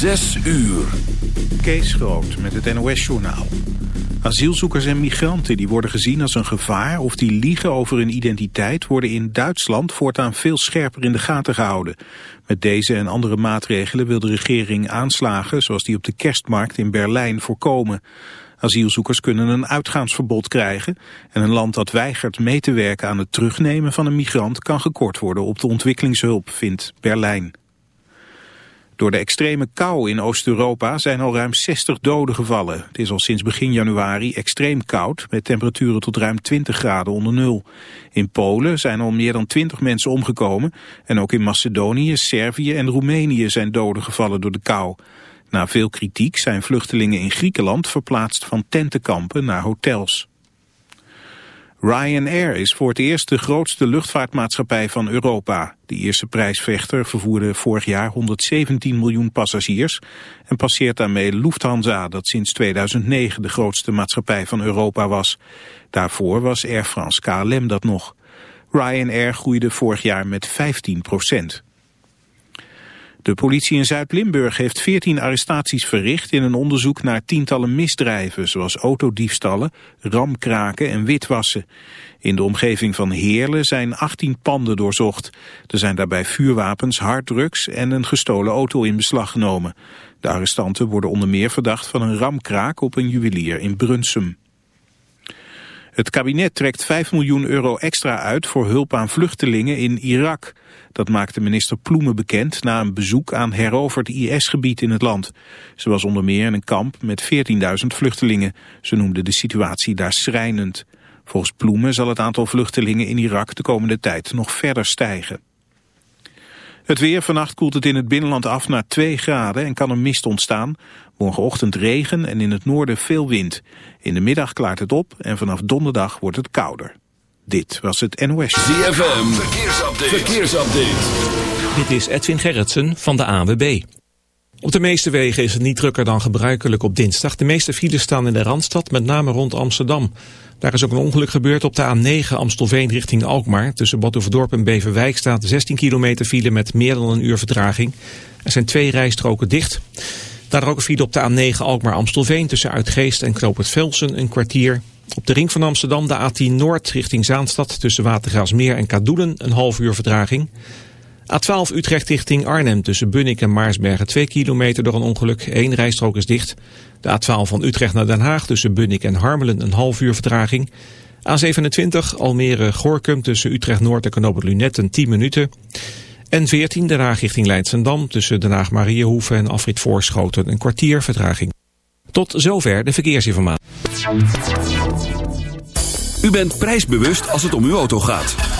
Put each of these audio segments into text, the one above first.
Zes uur. Kees Groot met het NOS-journaal. Asielzoekers en migranten die worden gezien als een gevaar of die liegen over hun identiteit worden in Duitsland voortaan veel scherper in de gaten gehouden. Met deze en andere maatregelen wil de regering aanslagen zoals die op de kerstmarkt in Berlijn voorkomen. Asielzoekers kunnen een uitgaansverbod krijgen en een land dat weigert mee te werken aan het terugnemen van een migrant kan gekort worden op de ontwikkelingshulp, vindt Berlijn. Door de extreme kou in Oost-Europa zijn al ruim 60 doden gevallen. Het is al sinds begin januari extreem koud, met temperaturen tot ruim 20 graden onder nul. In Polen zijn al meer dan 20 mensen omgekomen. En ook in Macedonië, Servië en Roemenië zijn doden gevallen door de kou. Na veel kritiek zijn vluchtelingen in Griekenland verplaatst van tentenkampen naar hotels. Ryanair is voor het eerst de grootste luchtvaartmaatschappij van Europa. De eerste prijsvechter vervoerde vorig jaar 117 miljoen passagiers en passeert daarmee Lufthansa, dat sinds 2009 de grootste maatschappij van Europa was. Daarvoor was Air France KLM dat nog. Ryanair groeide vorig jaar met 15 procent. De politie in Zuid-Limburg heeft 14 arrestaties verricht in een onderzoek naar tientallen misdrijven, zoals autodiefstallen, ramkraken en witwassen. In de omgeving van Heerlen zijn 18 panden doorzocht. Er zijn daarbij vuurwapens, harddrugs en een gestolen auto in beslag genomen. De arrestanten worden onder meer verdacht van een ramkraak op een juwelier in Brunsum. Het kabinet trekt 5 miljoen euro extra uit voor hulp aan vluchtelingen in Irak. Dat maakte minister Ploemen bekend na een bezoek aan heroverd IS-gebied in het land. Ze was onder meer in een kamp met 14.000 vluchtelingen. Ze noemde de situatie daar schrijnend. Volgens Ploemen zal het aantal vluchtelingen in Irak de komende tijd nog verder stijgen. Het weer, vannacht koelt het in het binnenland af naar 2 graden en kan er mist ontstaan. Morgenochtend regen en in het noorden veel wind. In de middag klaart het op en vanaf donderdag wordt het kouder. Dit was het NOS. ZFM, verkeersupdate. verkeersupdate. Dit is Edwin Gerritsen van de ANWB. Op de meeste wegen is het niet drukker dan gebruikelijk op dinsdag. De meeste files staan in de Randstad, met name rond Amsterdam. Daar is ook een ongeluk gebeurd op de A9 Amstelveen richting Alkmaar. Tussen Badhoevedorp en Beverwijk staat 16 kilometer file met meer dan een uur vertraging. Er zijn twee rijstroken dicht. Daar ook een file op de A9 Alkmaar-Amstelveen tussen Uitgeest en Knoop Velsen een kwartier. Op de ring van Amsterdam de A10 Noord richting Zaanstad tussen Watergraafsmeer en Kadoelen een half uur vertraging. A12 Utrecht richting Arnhem tussen Bunnik en Maarsbergen 2 kilometer door een ongeluk. Eén rijstrook is dicht. De A12 van Utrecht naar Den Haag tussen Bunnik en Harmelen een half uur vertraging. A27 Almere-Gorkum tussen Utrecht Noord en Knoop Lunet een 10 minuten. En 14 Den Haag richting Leidsendam tussen Den Haag Mariëhoeven en Afrit Voorschoten een kwartier vertraging. Tot zover de verkeersinformatie. U bent prijsbewust als het om uw auto gaat.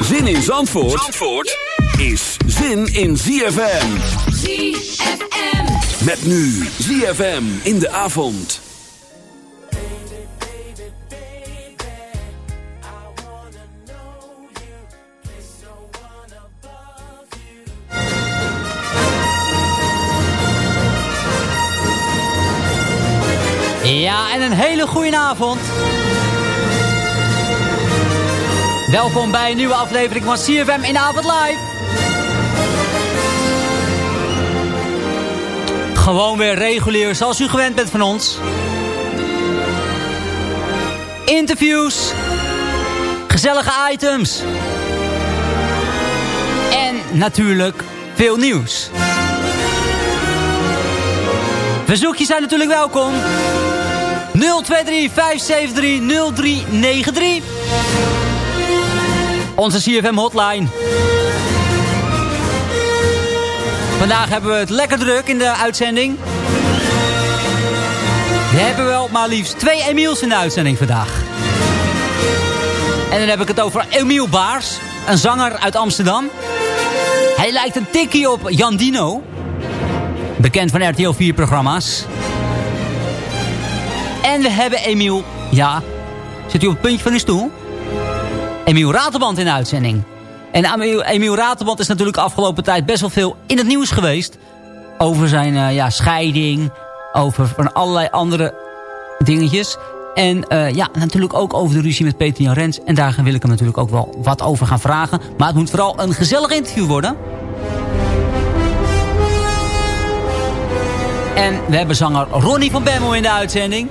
Zin in Zandvoort, Zandvoort is zin in ZFM. ZFM. Met nu ZFM in de avond. Ja, en een hele goede avond. Welkom bij een nieuwe aflevering van CFM in de avond live. Gewoon weer regulier zoals u gewend bent van ons. Interviews. Gezellige items. En natuurlijk veel nieuws. Verzoekjes zijn natuurlijk welkom. 023 573 0393. Onze CFM hotline. Vandaag hebben we het lekker druk in de uitzending. We hebben wel maar liefst twee Emiels in de uitzending vandaag. En dan heb ik het over Emiel Baars, een zanger uit Amsterdam. Hij lijkt een tikkie op Jan Dino. Bekend van RTL 4 programma's. En we hebben Emiel, ja, zit u op het puntje van uw stoel? Emiel Raterband in de uitzending. En Emiel, Raterband is natuurlijk de afgelopen tijd best wel veel in het nieuws geweest. Over zijn uh, ja, scheiding, over van allerlei andere dingetjes. En uh, ja, natuurlijk ook over de ruzie met Peter Jan Rens. En daar wil ik hem natuurlijk ook wel wat over gaan vragen. Maar het moet vooral een gezellig interview worden. En we hebben zanger Ronnie van Bemmel in de uitzending.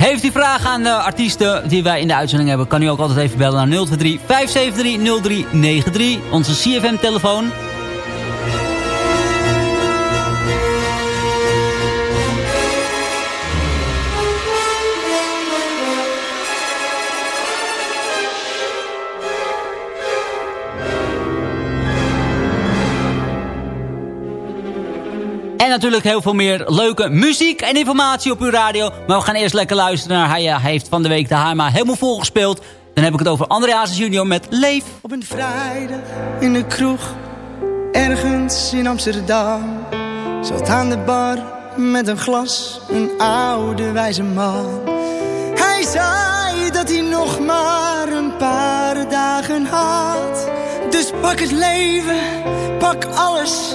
Heeft u vragen aan de artiesten die wij in de uitzending hebben... kan u ook altijd even bellen naar 023 573 0393. Onze CFM-telefoon. Natuurlijk heel veel meer leuke muziek en informatie op uw radio. Maar we gaan eerst lekker luisteren naar... Hij, heeft van de week de HMA helemaal volgespeeld. Dan heb ik het over André Hazes junior met Leef. Op een vrijdag in de kroeg, ergens in Amsterdam. Zat aan de bar met een glas, een oude wijze man. Hij zei dat hij nog maar een paar dagen had. Dus pak het leven, pak alles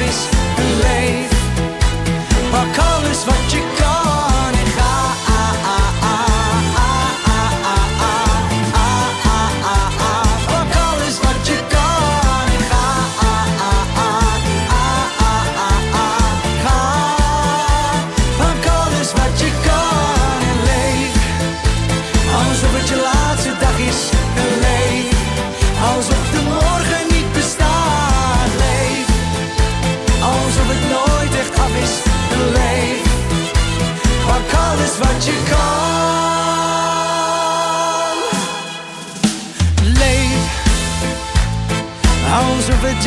is. Leef, pak alles wat je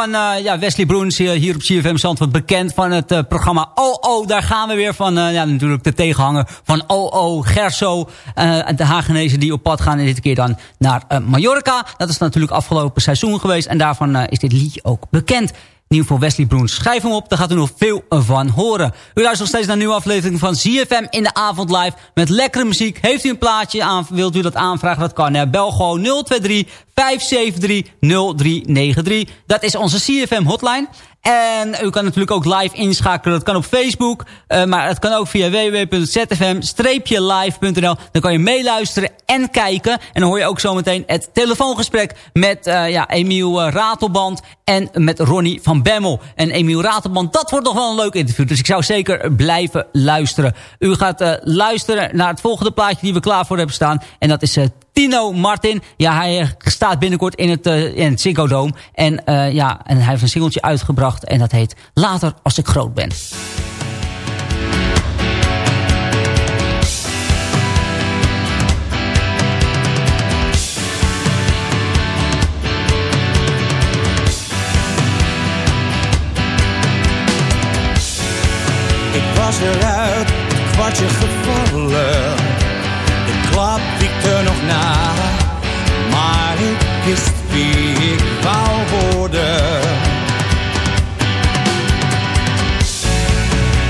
van eh, ja, Wesley Broens hier, hier op CFM Zandvoort. Bekend van het eh, programma OO. Daar gaan we weer van eh, ja, natuurlijk de tegenhanger van OO Gerso. en de Hagenezen die op pad gaan. En dit keer dan naar Mallorca. Dat is natuurlijk afgelopen seizoen geweest. En daarvan is dit liedje ook bekend. In ieder geval Wesley Broens. Schrijf hem op, daar gaat u nog veel van horen. U luistert nog steeds naar een nieuwe aflevering van ZFM in de avond live. Met lekkere muziek. Heeft u een plaatje aan, wilt u dat aanvragen? Dat kan. Hè? Bel gewoon 023 573 0393. Dat is onze CFM hotline. En u kan natuurlijk ook live inschakelen. Dat kan op Facebook. Uh, maar het kan ook via www.zfm-live.nl. Dan kan je meeluisteren en kijken. En dan hoor je ook zometeen het telefoongesprek met uh, ja, Emiel uh, Ratelband en met Ronnie van Bemmel. En Emiel Ratelband, dat wordt nog wel een leuk interview. Dus ik zou zeker blijven luisteren. U gaat luisteren naar het volgende plaatje die we klaar voor hebben staan. En dat is Tino Martin. Ja, hij staat binnenkort in het, uh, in het Ziggo Dome. En, uh, ja, en hij heeft een singeltje uitgebracht. En dat heet Later als ik groot ben. Ik was eruit, kwartje gevallen. Klap wiekte nog na. Maar ik wist wie ik wou worden.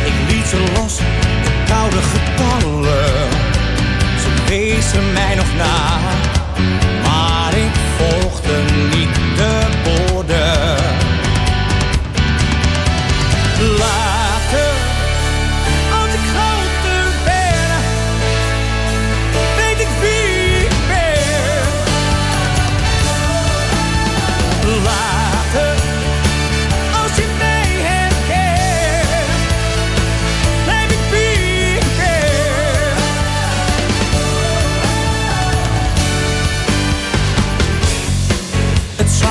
Ik liet ze los, de koude getallen. Ze wezen mij nog na.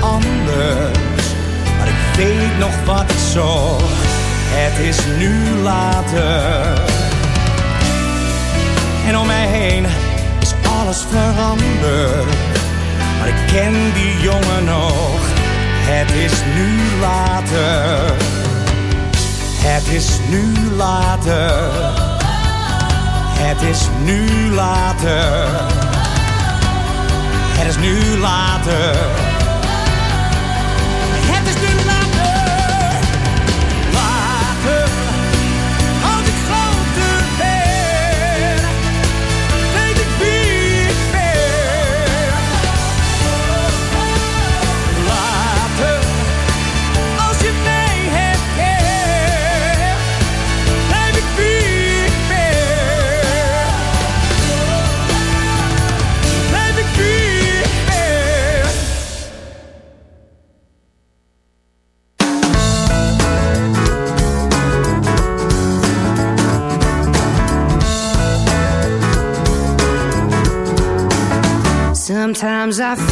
Anders? Maar ik weet nog wat ik zocht, het is nu later. En om mij heen is alles veranderd. Maar ik ken die jongen nog, het is nu later. Het is nu later. Het is nu later. Het is nu later. times I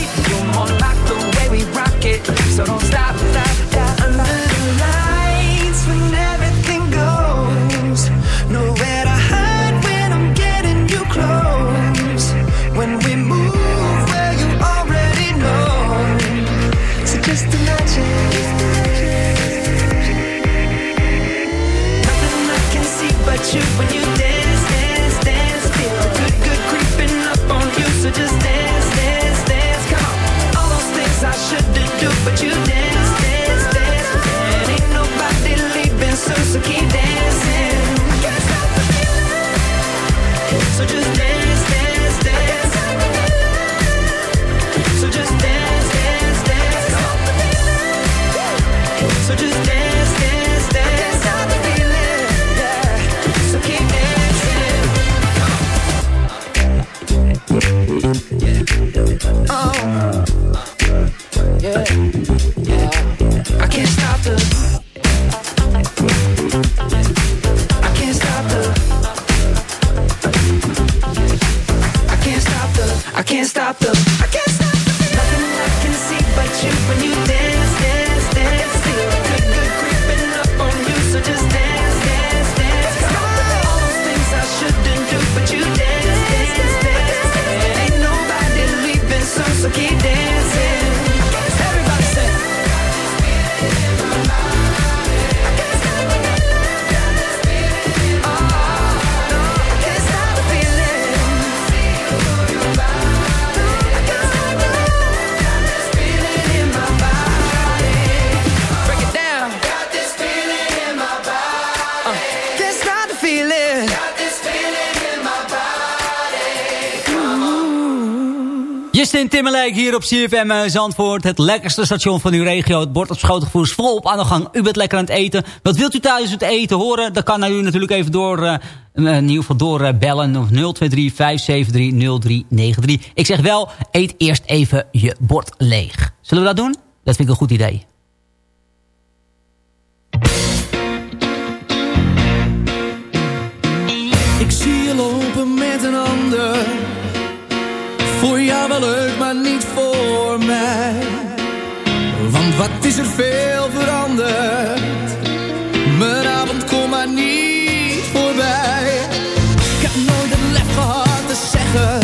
So don't stop. Justin Timberlake hier op CFM eh, Zandvoort. Het lekkerste station van uw regio. Het bord op schotengevoer is volop aan de gang. U bent lekker aan het eten. Wat wilt u thuis het eten horen? Dan kan u natuurlijk even door, eh, in ieder geval door bellen. Of 023 573 0393. Ik zeg wel, eet eerst even je bord leeg. Zullen we dat doen? Dat vind ik een goed idee. Ik zie je lopen met een ander. Jou wel leuk, maar niet voor mij. Want wat is er veel veranderd? Mijn avond komt maar niet voorbij. Ik heb nooit het lef gehad te zeggen.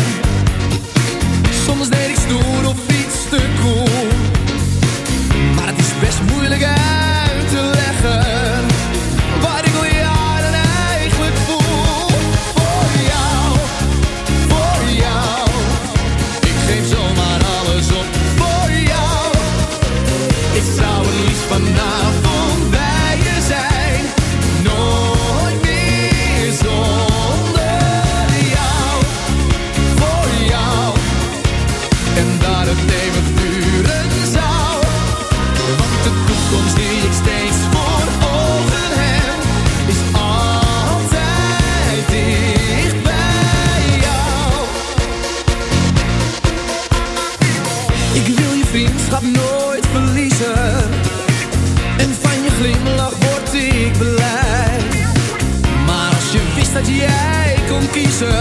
keuze,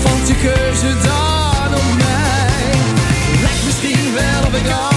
vond je keuze dan op mij? Lijkt misschien wel op ik al.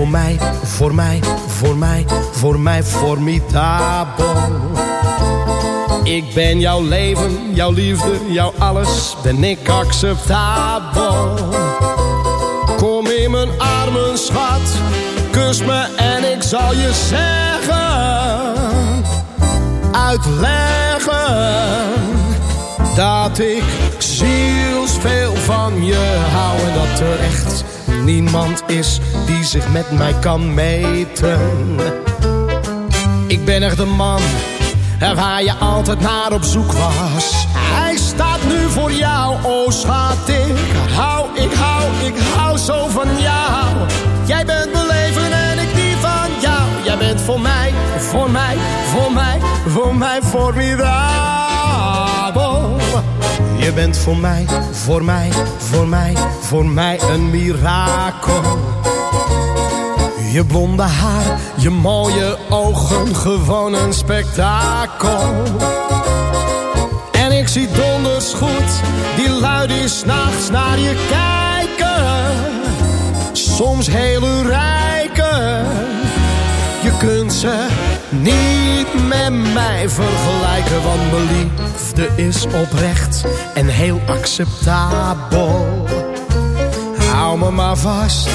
Voor mij, voor mij, voor mij, voor mij formidabel. Ik ben jouw leven, jouw liefde, jouw alles, ben ik acceptabel. Kom in mijn armen, schat, kus me en ik zal je zeggen, uitleggen dat ik zielsveel van je hou en dat er echt niemand is die zich met mij kan meten. Ik ben echt de man waar je altijd naar op zoek was. Hij staat nu voor jou, oh schat, ik hou, ik hou, ik hou zo van jou. Jij bent mijn leven en ik die van jou. Jij bent voor mij, voor mij, voor mij, voor mij formidabel. Je bent voor mij, voor mij, voor mij, voor mij een mirakel. Je blonde haar, je mooie ogen, gewoon een spektakel. En ik zie donders goed, die lui s s'nachts naar je kijken. Soms hele rijken, je kunt ze niet met mij vergelijken. Want mijn liefde is oprecht en heel acceptabel. Hou me maar vast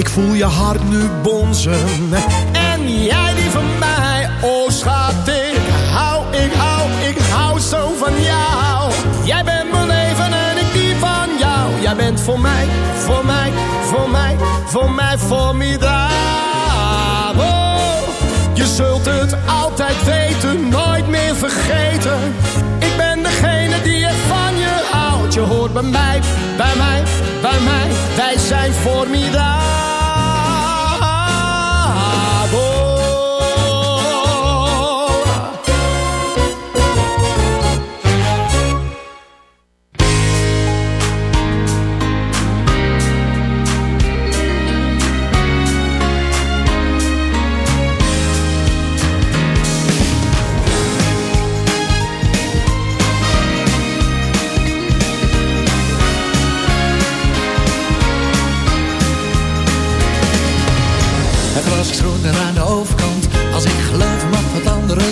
ik voel je hart nu bonzen. En jij die van mij, oh schat, ik hou, ik hou, ik hou zo van jou. Jij bent mijn leven en ik die van jou. Jij bent voor mij, voor mij, voor mij, voor mij formidabel. Je zult het altijd weten, nooit meer vergeten. Ik ben degene die er van je houdt. Je hoort bij mij, bij mij, bij mij. Wij zijn formidabel.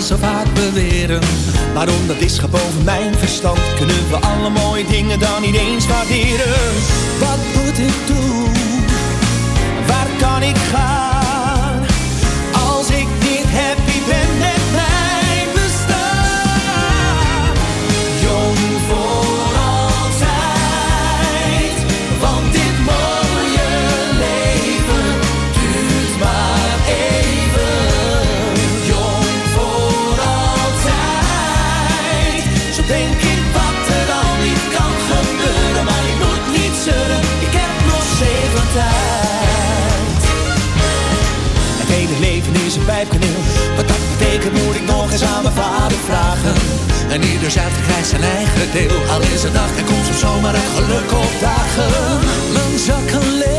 Zo vaak beweren. Waarom dat is geboven mijn verstand. Kunnen we alle mooie dingen dan niet eens waarderen? Wat moet ik doen? Waar kan ik gaan? Betekent moet ik nog eens aan mijn vader vragen. En ieder zuift krijgt zijn eigen deel. Al is het nacht en komt soms zomaar het geluk op dagen. Mijn zakken leeg,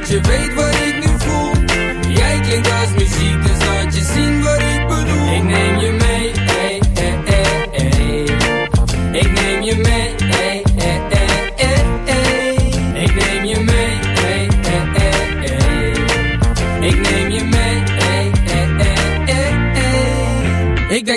Doordat je weet wat ik nu voel. Jij klinkt als muziek Dus laat je zien wat ik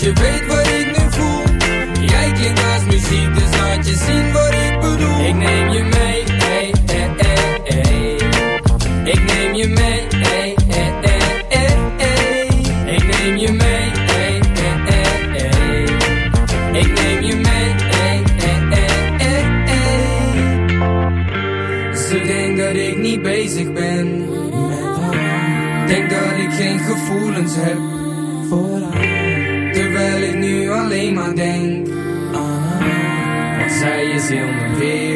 je weet wat ik nu voel Jij klinkt als muziek Dus laat je zien wat ik bedoel Ik neem je mee ey, ey, ey, ey. Ik neem je mee ey, ey, ey, ey. Ik neem je mee ey, ey, ey, ey. Ik neem je mee ey, ey, ey. Ze denkt dat ik niet bezig ben Denk dat ik geen gevoelens heb voor haar alleen maar denk aan haar Want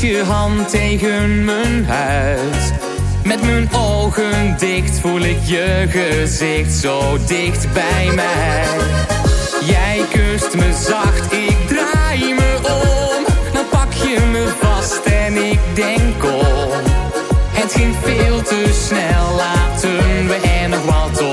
je hand tegen mijn huid. Met mijn ogen dicht voel ik je gezicht zo dicht bij mij. Jij kust me zacht, ik draai me om. Dan pak je me vast en ik denk om. Het ging veel te snel, laten we er nog wat op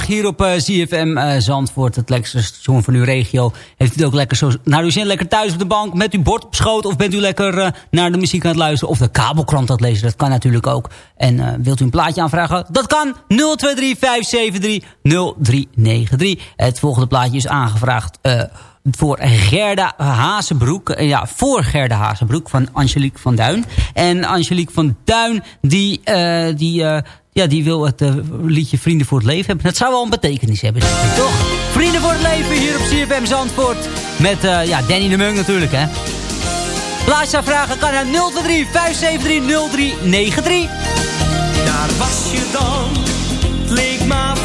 Hier op eh, ZFM eh, Zandvoort, het lekkerste station van uw regio. Heeft u het ook lekker zo naar uw zin, lekker thuis op de bank met uw bord op schoot... of bent u lekker eh, naar de muziek aan het luisteren of de kabelkrant aan het lezen? Dat kan natuurlijk ook. En wilt u een plaatje aanvragen? Dat kan 023 573 0393. Het volgende plaatje is aangevraagd voor Gerda Hazenbroek. Eh, ja, voor Gerda Hazenbroek van Angelique van Duin. En Angelique van Duin, die, eh, die, eh, ja, die wil het liedje Vrienden voor het Leven hebben. Dat zou wel een betekenis hebben, toch? Vrienden voor het Leven hier op CFM Zandvoort. Met ja, Danny de Mung natuurlijk, hè. Laatste vragen kan naar 023 573 0393. Daar was je dan, het leek maar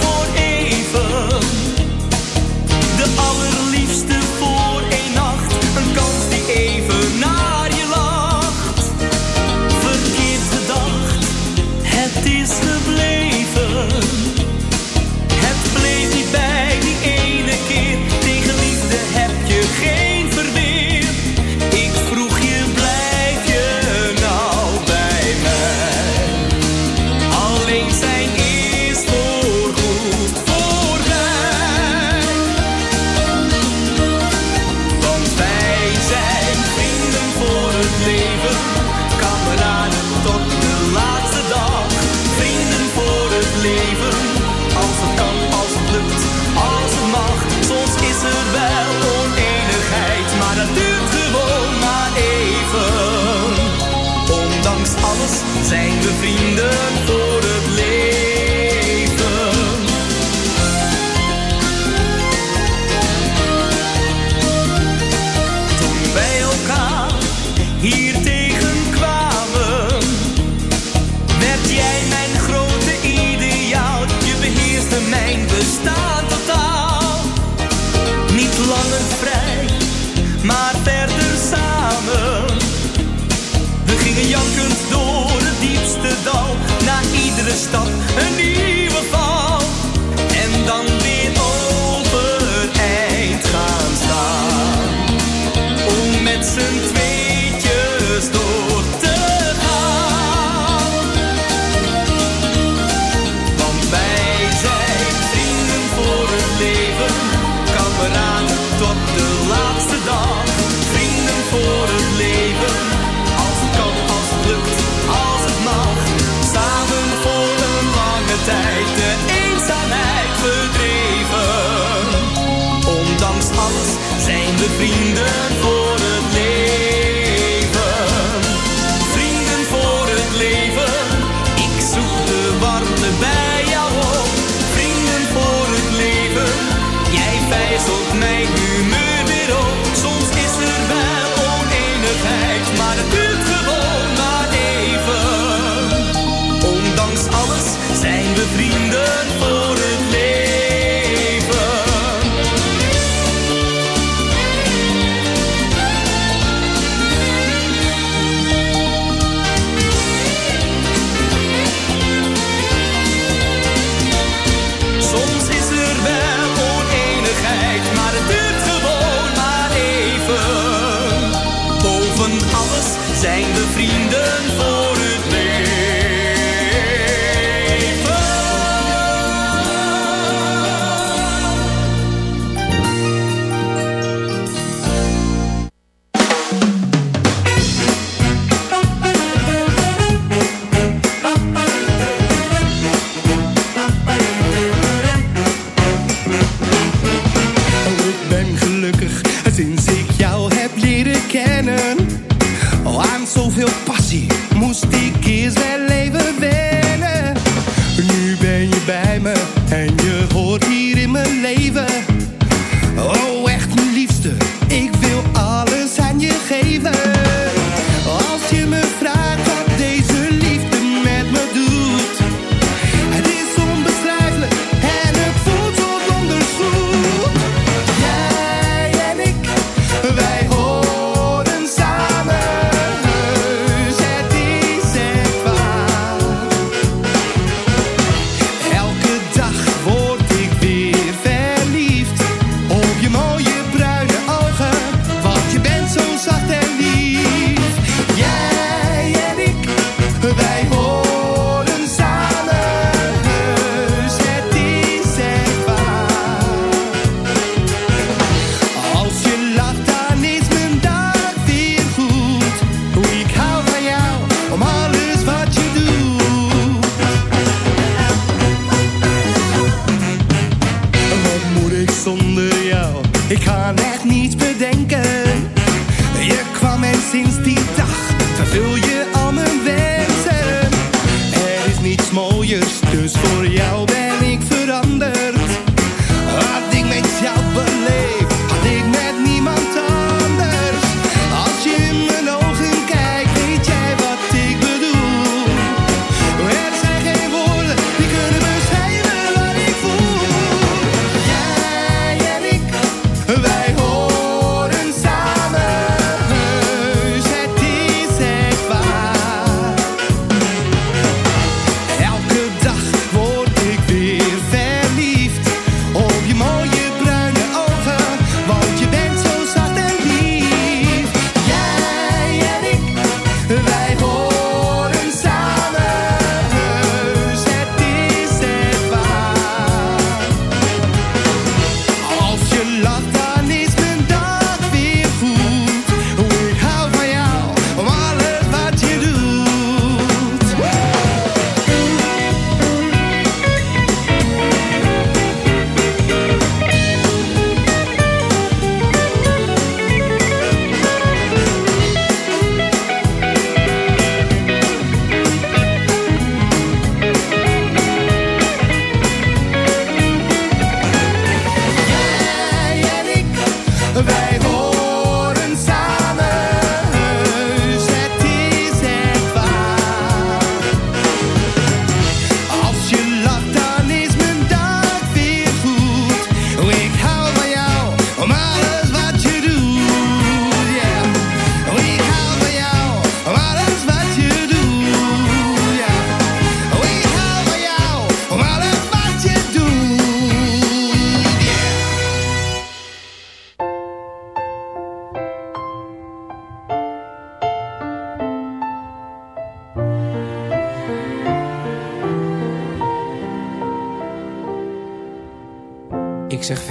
stad een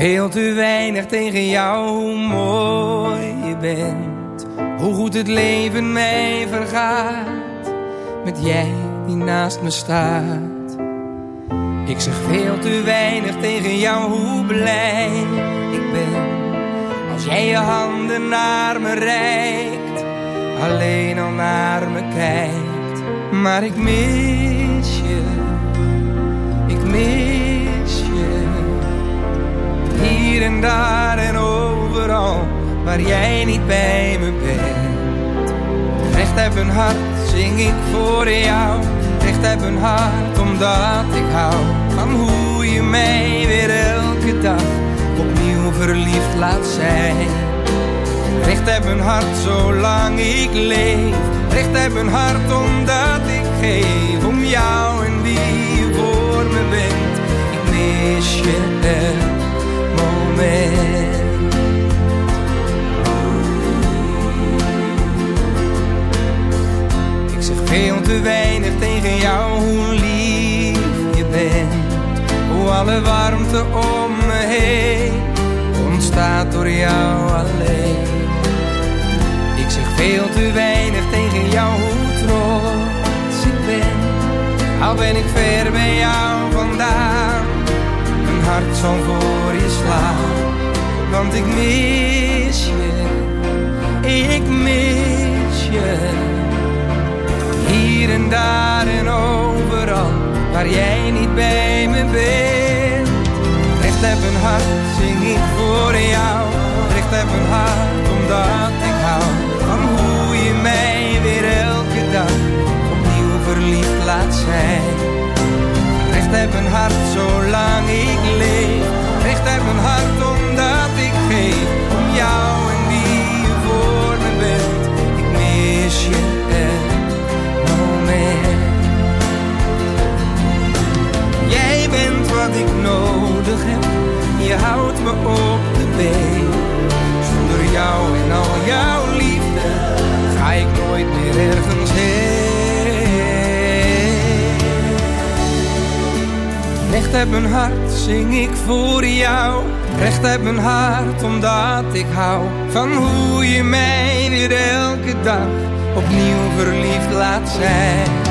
veel te weinig tegen jou hoe mooi je bent. Hoe goed het leven mij vergaat. Met jij die naast me staat. Ik zeg veel te weinig tegen jou hoe blij ik ben. Als jij je handen naar me reikt. Alleen al naar me kijkt. Maar ik mis je. Ik mis je. Hier en daar en overal waar jij niet bij me bent. Recht heb een hart, zing ik voor jou. Recht heb een hart, omdat ik hou van hoe je mij weer elke dag opnieuw verliefd laat zijn. Recht heb een hart, zolang ik leef. Recht heb een hart, omdat ik geef om jou en wie je voor me bent. Ik mis je elk Ik zeg veel te weinig tegen jou hoe lief je bent. Hoe alle warmte om me heen ontstaat door jou alleen. Ik zeg veel te weinig tegen jou hoe trots ik ben. Al ben ik ver bij jou vandaan. Hart zal voor je slaan. Want ik mis je. Ik mis je. Hier en daar en overal waar jij niet bij me bent. hart zing ik voor jou. Recht heb een hart omdat ik hou van hoe je mij weer elke dag opnieuw verliefd laat zijn. Recht heb een hart zolang ik leef. Recht heb een hart omdat ik geef ik voor jou. Recht heb een hart, omdat ik hou van hoe je mij weer elke dag opnieuw verliefd laat zijn.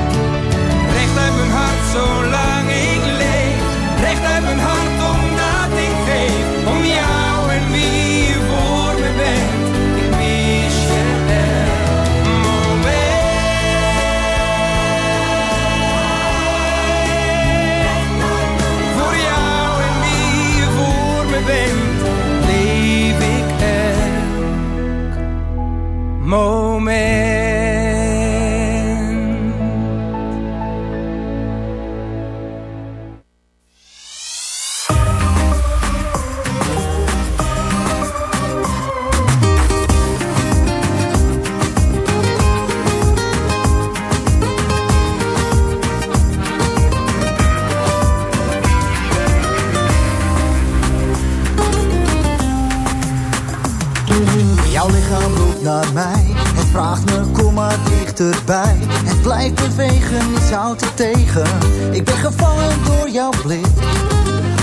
Dichterbij. Het blijft bewegen, niets houdt het tegen. Ik ben gevangen door jouw blik.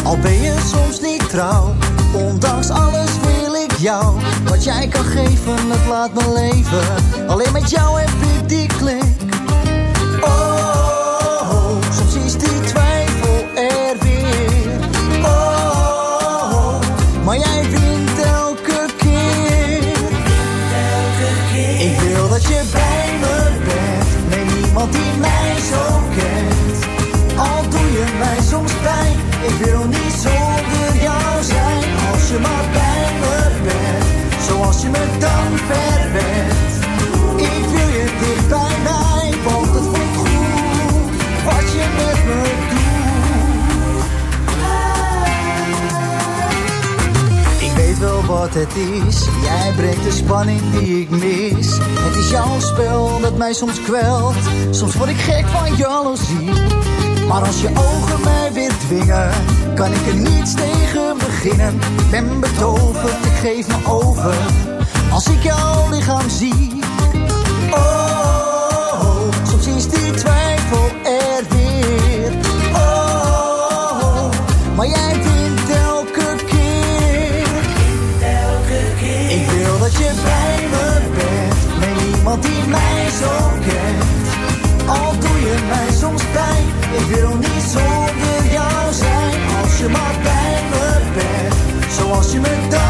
Al ben je soms niet trouw. Ondanks alles wil ik jou. Wat jij kan geven, het laat me leven. Alleen met jou heb ik die klik. Soms kwelt. Soms word ik gek van jaloezie. Maar als je ogen mij weer dwingen, kan ik er niets tegen beginnen. Ben betoverd, ik geef me over. Als ik jouw lichaam zie. Zo. Al doe je mij soms pijn. Ik wil niet zonder jou zijn. Als je maar bij me bent. Zoals je me dan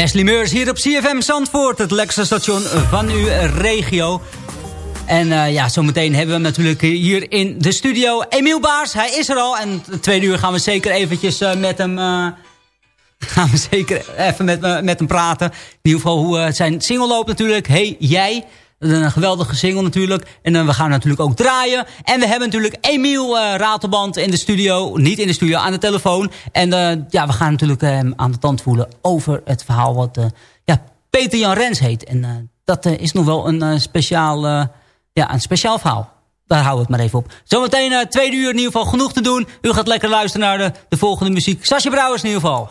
Wesley Meurs hier op CFM Zandvoort, het lekkerste station van uw regio. En eh, ja, zometeen hebben we natuurlijk hier in de studio. Emiel Baars, hij is er al. En de tweede uur gaan we zeker eventjes eh, met hem... eh, gaan we zeker even met, me- met hem praten. In ieder geval hoe zijn single loopt natuurlijk. Hey, jij. Een geweldige single natuurlijk. En uh, we gaan natuurlijk ook draaien. En we hebben natuurlijk Emiel uh, Ratelband in de studio. Niet in de studio, aan de telefoon. En uh, ja, we gaan natuurlijk hem aan de tand voelen over het verhaal wat ja, Peter Jan Rens heet. En dat is nog wel een, speciaal, ja, een speciaal verhaal. Daar houden we het maar even op. Zometeen tweede uur in ieder geval genoeg te doen. U gaat lekker luisteren naar de, de volgende muziek. Sasje Brouwers in ieder geval.